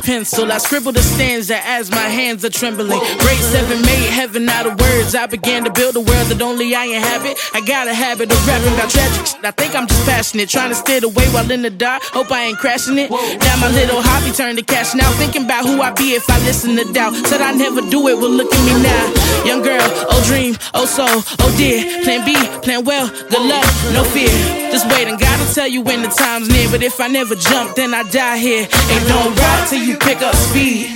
pencil. I scribble the stanza as my hands are trembling. Grade 7 made heaven out of words. I began to build a world that only I inhabit. I got a habit of rapping about tragic shit. I think I'm just passionate. Trying to steer the way while in the dark. Hope I ain't crashing it. Now my little hobby turned to cash now. Thinking about who I'd be if I listen to doubt. Said I never do it, well look at me now. Young girl, oh dream, oh soul, oh dear. Plan B, plan well, good luck, no fear. Just wait and gotta tell you when the time's near. But if I never jump, then I die here. Ain't don't ride till you pick up speed.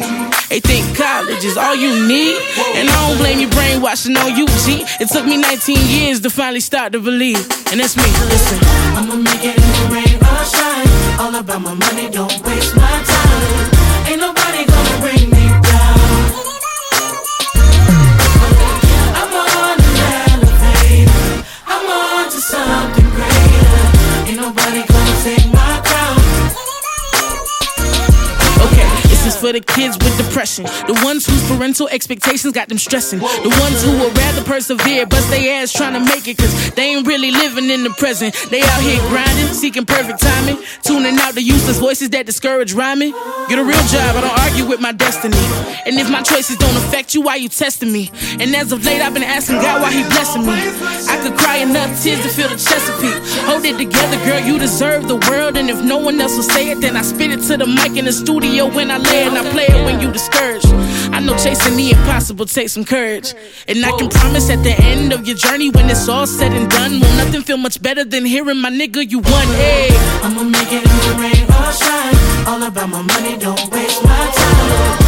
They think college is all you need. And I don't blame you brainwashing on you, G. It took me 19 years to finally start to believe. And that's me, listen. I'ma make it in the rain or shine. All about my money, don't waste my time. Nobody gonna take my for the kids with depression. The ones whose parental expectations got them stressing. The ones who would rather persevere, bust their ass trying to make it, cause they ain't really living in the present. They out here grinding, seeking perfect timing, tuning out the useless voices that discourage rhyming. Get a real job, I don't argue with my destiny. And if my choices don't affect you, why you testing me? And as of late, I've been asking God why He blessing me. I could cry enough tears to feel the Chesapeake. Hold it together, girl, you deserve the world. And if no one else will say it, then I spit it to the mic in the studio when I lay it, and I play it when you discouraged. I know chasing the impossible takes some courage. And I can promise at the end of your journey, when it's all said and done, will nothing feel much better than hearing my nigga, you won. Hey. I'ma make it in the rain or shine. All about my money, don't waste my time.